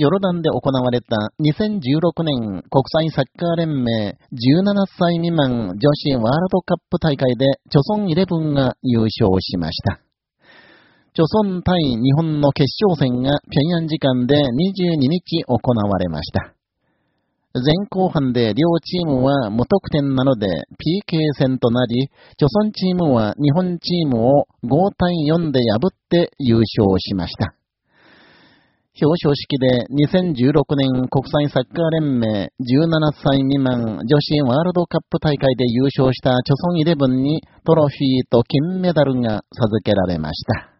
ヨルダンで行われた2016年国際サッカー連盟17歳未満女子ワールドカップ大会で、チョソンイレブンが優勝しました。チョソン対日本の決勝戦が平安時間で22日行われました。前後半で両チームは無得点なので PK 戦となり、チョソンチームは日本チームを5対4で破って優勝しました。表彰式で2016年国際サッカー連盟17歳未満女子ワールドカップ大会で優勝したチョソンイレブンにトロフィーと金メダルが授けられました。